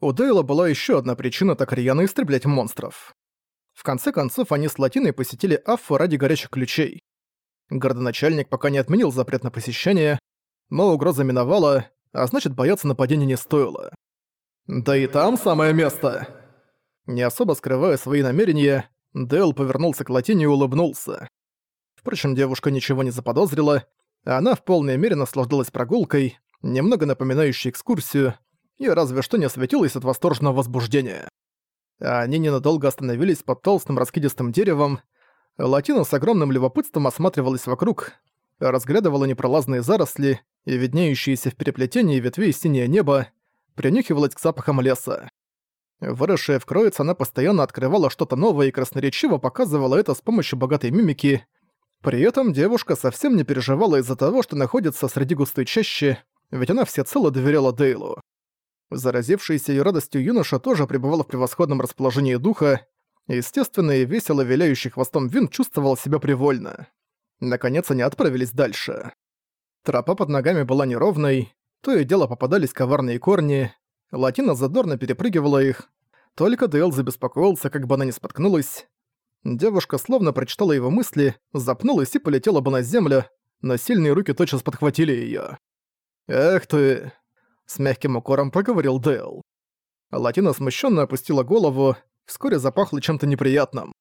у Дейла была еще одна причина так рьяно истреблять монстров. В конце концов, они с Латиной посетили Аффу ради горячих ключей. Городоначальник пока не отменил запрет на посещение, но угроза миновала, а значит бояться нападения не стоило. «Да и там самое место!» Не особо скрывая свои намерения, Дейл повернулся к Латине и улыбнулся. Впрочем, девушка ничего не заподозрила, а она в полной мере наслаждалась прогулкой, немного напоминающей экскурсию, и разве что не осветилась от восторженного возбуждения. Они ненадолго остановились под толстым раскидистым деревом. Латина с огромным любопытством осматривалась вокруг, разглядывала непролазные заросли и виднеющиеся в переплетении ветвей синее небо, принюхивалась к запахам леса. Выросшая в кроице, она постоянно открывала что-то новое и красноречиво показывала это с помощью богатой мимики. При этом девушка совсем не переживала из-за того, что находится среди густой чащи, ведь она всецело доверяла Дейлу. Заразившийся ее радостью юноша тоже пребывал в превосходном расположении духа, естественно и весело виляющий хвостом вин чувствовал себя привольно. Наконец они отправились дальше. Тропа под ногами была неровной, то и дело попадались коварные корни, Латина задорно перепрыгивала их, только Дейл забеспокоился, как бы она не споткнулась. Девушка словно прочитала его мысли, запнулась и полетела бы на землю, но сильные руки тотчас подхватили её. «Эх ты!» С мягким укором проговорил Дэл. Латина смущенно опустила голову, вскоре запахло чем-то неприятным.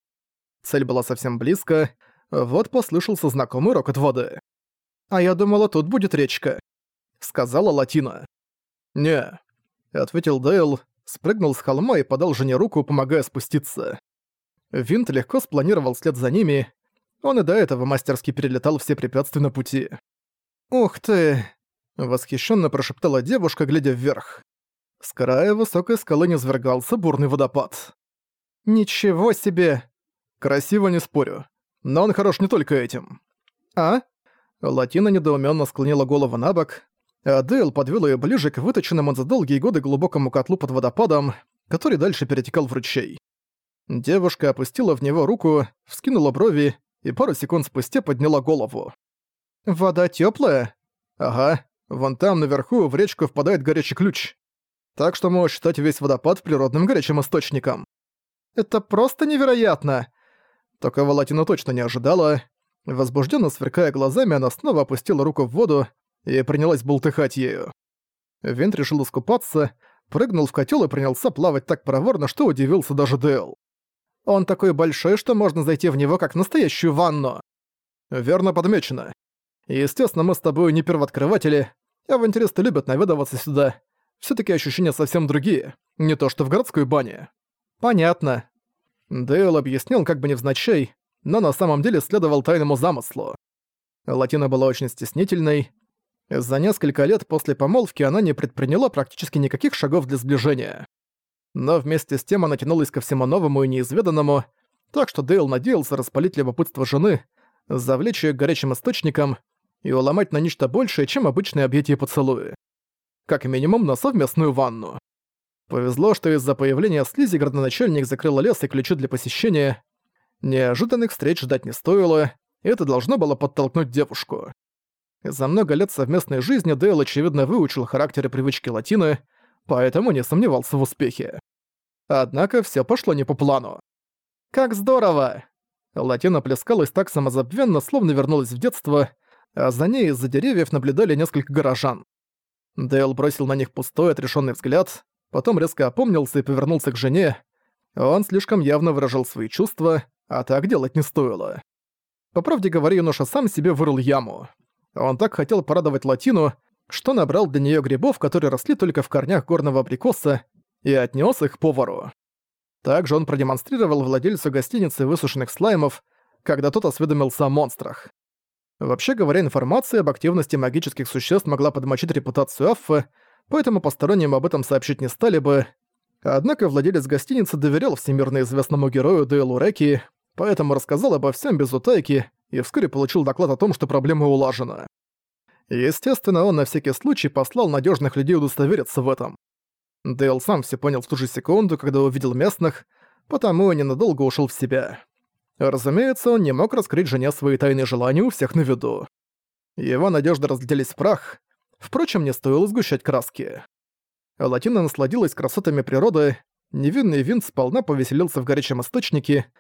Цель была совсем близко, вот послышался знакомый рокот воды. «А я думала, тут будет речка», — сказала Латина. «Не», — ответил Дейл, спрыгнул с холма и подал жене руку, помогая спуститься. Винт легко спланировал след за ними, он и до этого мастерски перелетал все препятствия на пути. «Ух ты!» Восхищенно прошептала девушка, глядя вверх. С края высокой скалы низвергался бурный водопад. «Ничего себе!» «Красиво, не спорю. Но он хорош не только этим». «А?» Латина недоуменно склонила голову на бок, а Дейл подвел ее ближе к выточенному за долгие годы глубокому котлу под водопадом, который дальше перетекал в ручей. Девушка опустила в него руку, вскинула брови и пару секунд спустя подняла голову. «Вода теплая? «Ага, Вон там, наверху, в речку впадает горячий ключ. Так что можешь считать весь водопад природным горячим источником. Это просто невероятно! Такого Латина точно не ожидала. Возбужденно сверкая глазами, она снова опустила руку в воду и принялась бултыхать ею. Винт решил искупаться, прыгнул в котел и принялся плавать так проворно, что удивился даже Дэл. Он такой большой, что можно зайти в него как в настоящую ванну. Верно подмечено. Естественно, мы с тобой не первооткрыватели, авантюристы любят наведываться сюда. все таки ощущения совсем другие, не то что в городской бане. Понятно. Дейл объяснил как бы невзначай, но на самом деле следовал тайному замыслу. Латина была очень стеснительной. За несколько лет после помолвки она не предприняла практически никаких шагов для сближения. Но вместе с тем она тянулась ко всему новому и неизведанному, так что Дейл надеялся распалить любопытство жены, завлечь её горячим источником и уломать на нечто большее, чем обычные объятия поцелуи. Как минимум на совместную ванну. Повезло, что из-за появления слизи градоначальник закрыл лес и ключи для посещения. Неожиданных встреч ждать не стоило, это должно было подтолкнуть девушку. За много лет совместной жизни Дейл очевидно выучил характер и привычки латины, поэтому не сомневался в успехе. Однако все пошло не по плану. «Как здорово!» Латина плескалась так самозабвенно, словно вернулась в детство, а за ней из-за деревьев наблюдали несколько горожан. Дейл бросил на них пустой, отрешенный взгляд, потом резко опомнился и повернулся к жене. Он слишком явно выражал свои чувства, а так делать не стоило. По правде говоря, юноша сам себе вырыл яму. Он так хотел порадовать Латину, что набрал для нее грибов, которые росли только в корнях горного абрикоса, и отнес их повару. Также он продемонстрировал владельцу гостиницы высушенных слаймов, когда тот осведомился о монстрах. Вообще говоря, информация об активности магических существ могла подмочить репутацию Аффы, поэтому посторонним об этом сообщить не стали бы. Однако владелец гостиницы доверял всемирно известному герою Дейлу Реки, поэтому рассказал обо всем без утайки и вскоре получил доклад о том, что проблема улажена. Естественно, он на всякий случай послал надежных людей удостовериться в этом. Дейл сам все понял в ту же секунду, когда увидел местных, потому и ненадолго ушел в себя. Разумеется, он не мог раскрыть жене свои тайные желания у всех на виду. Его надежды разлетелись в прах. Впрочем, не стоило сгущать краски. Латина насладилась красотами природы, невинный винт сполна повеселился в горячем источнике.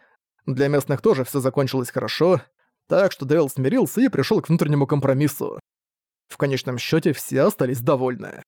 Для местных тоже все закончилось хорошо, так что Дейл смирился и пришел к внутреннему компромиссу. В конечном счете все остались довольны.